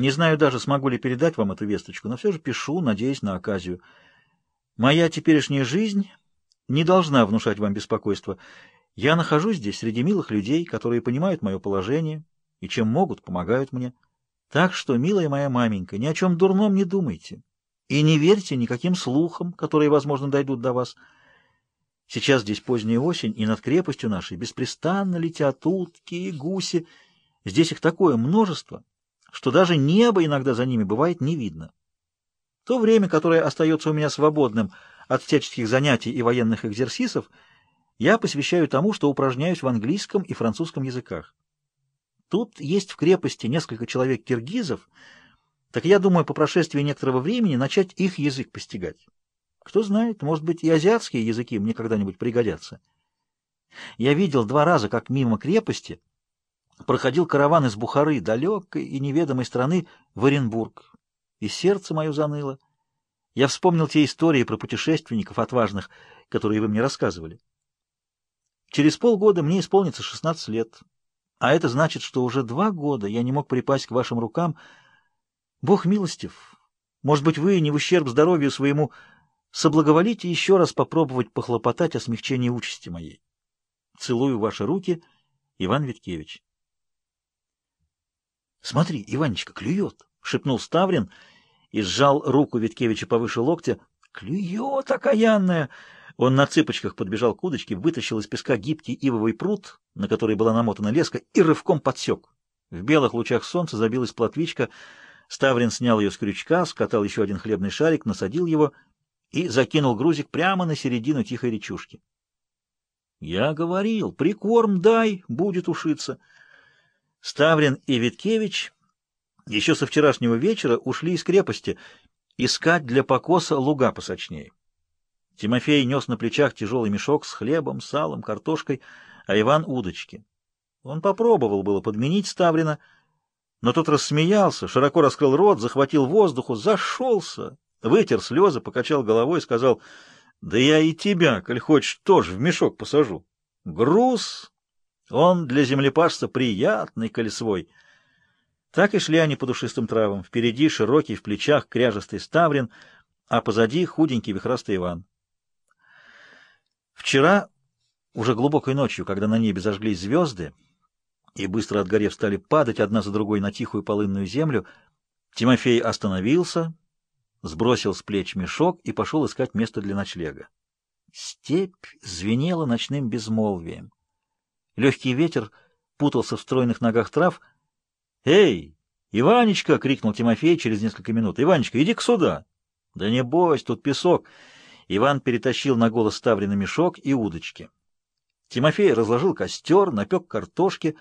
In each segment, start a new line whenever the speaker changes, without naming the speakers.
Не знаю даже, смогу ли передать вам эту весточку, но все же пишу, надеясь на оказию. Моя теперешняя жизнь не должна внушать вам беспокойства. Я нахожусь здесь среди милых людей, которые понимают мое положение и чем могут, помогают мне. Так что, милая моя маменька, ни о чем дурном не думайте и не верьте никаким слухам, которые, возможно, дойдут до вас. Сейчас здесь поздняя осень, и над крепостью нашей беспрестанно летят утки и гуси. Здесь их такое множество, что даже небо иногда за ними бывает не видно. То время, которое остается у меня свободным от всяческих занятий и военных экзерсисов, я посвящаю тому, что упражняюсь в английском и французском языках. Тут есть в крепости несколько человек киргизов, так я думаю, по прошествии некоторого времени начать их язык постигать. Кто знает, может быть, и азиатские языки мне когда-нибудь пригодятся. Я видел два раза, как мимо крепости проходил караван из Бухары, далекой и неведомой страны, в Оренбург. И сердце мое заныло. Я вспомнил те истории про путешественников отважных, которые вы мне рассказывали. Через полгода мне исполнится 16 лет, а это значит, что уже два года я не мог припасть к вашим рукам. Бог милостив. Может быть, вы, не в ущерб здоровью своему, соблаговолите еще раз попробовать похлопотать о смягчении участи моей. Целую ваши руки, Иван Виткевич. Смотри, Иванечка, клюет, шепнул Ставрин и сжал руку Виткевича повыше локтя. Клюет окаянная! Он на цыпочках подбежал к удочке, вытащил из песка гибкий ивовый прут, на который была намотана леска, и рывком подсек. В белых лучах солнца забилась плотвичка. Ставрин снял ее с крючка, скатал еще один хлебный шарик, насадил его и закинул грузик прямо на середину тихой речушки. — Я говорил, прикорм дай, будет ушиться. Ставрин и Виткевич еще со вчерашнего вечера ушли из крепости искать для покоса луга посочнее. Тимофей нес на плечах тяжелый мешок с хлебом, салом, картошкой, а Иван — удочки. Он попробовал было подменить Ставрина, но тот рассмеялся, широко раскрыл рот, захватил воздуху, зашелся, вытер слезы, покачал головой и сказал, «Да я и тебя, коль хочешь, тоже в мешок посажу. Груз он для землепашца приятный колесвой. Так и шли они по душистым травам. Впереди широкий, в плечах кряжестый ставрин, а позади худенький вихрастый Иван. Вчера, уже глубокой ночью, когда на небе зажглись звезды и, быстро отгорев, стали падать одна за другой на тихую полынную землю, Тимофей остановился, сбросил с плеч мешок и пошел искать место для ночлега. Степь звенела ночным безмолвием. Легкий ветер путался в стройных ногах трав. «Эй, Иванечка!» — крикнул Тимофей через несколько минут. «Иванечка, иди-ка сюда!» «Да не бойся, тут песок!» Иван перетащил на голос ставленный мешок и удочки. Тимофей разложил костер, напек картошки,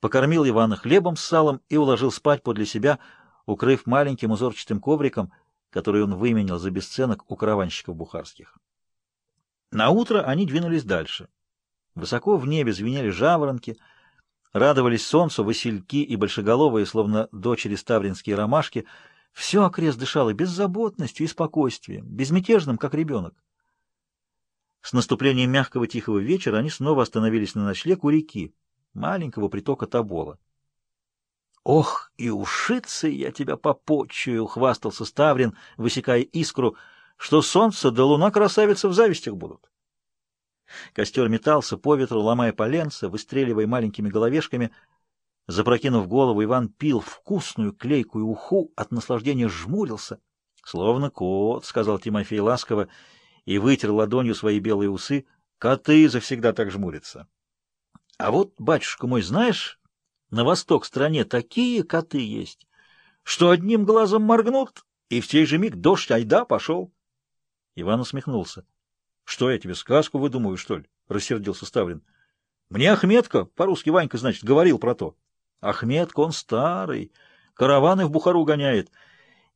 покормил Ивана хлебом с салом и уложил спать подле себя, укрыв маленьким узорчатым ковриком, который он выменял за бесценок у караванщиков бухарских. На утро они двинулись дальше. Высоко в небе звенели жаворонки, радовались солнцу васильки и большеголовые, словно дочери ставринские ромашки. Все окрест дышало беззаботностью и спокойствием, безмятежным, как ребенок. С наступлением мягкого тихого вечера они снова остановились на ночлег у реки, маленького притока Тобола. «Ох, и ушицы я тебя попочую!» — хвастался Ставрин, высекая искру, что солнце да луна красавицы в завистях будут. Костер метался по ветру, ломая поленца, выстреливая маленькими головешками. Запрокинув голову, Иван пил вкусную клейкую уху, от наслаждения жмурился. — Словно кот, — сказал Тимофей ласково и вытер ладонью свои белые усы. — Коты завсегда так жмурятся. — А вот, батюшка мой, знаешь, на восток стране такие коты есть, что одним глазом моргнут, и в сей же миг дождь айда пошел. Иван усмехнулся. — что я тебе, сказку выдумываю, что ли? — рассердился Ставрин. — Мне Ахметка, по-русски Ванька, значит, говорил про то. Ахметка, он старый, караваны в Бухару гоняет.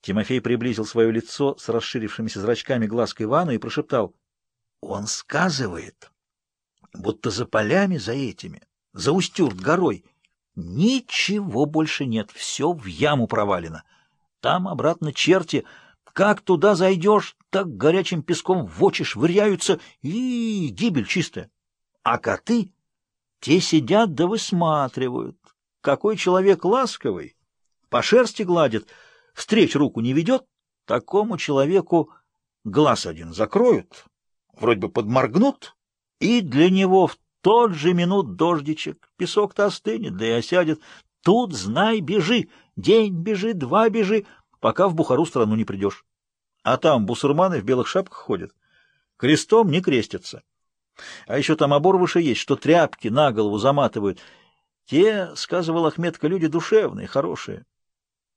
Тимофей приблизил свое лицо с расширившимися зрачками глаз к Ивану и прошептал. — Он сказывает, будто за полями, за этими, за Устюрт горой, ничего больше нет, все в яму провалено. Там обратно черти... Как туда зайдешь, так горячим песком в очи швыряются, и гибель чистая. А коты, те сидят да высматривают. Какой человек ласковый, по шерсти гладит, встреч руку не ведет, такому человеку глаз один закроют, вроде бы подморгнут, и для него в тот же минут дождичек, песок-то остынет, да и осядет. Тут, знай, бежи, день бежи, два бежи — пока в Бухару страну не придешь. А там бусурманы в белых шапках ходят. Крестом не крестятся. А еще там оборвышей есть, что тряпки на голову заматывают. Те, — сказывал Ахметка, — люди душевные, хорошие.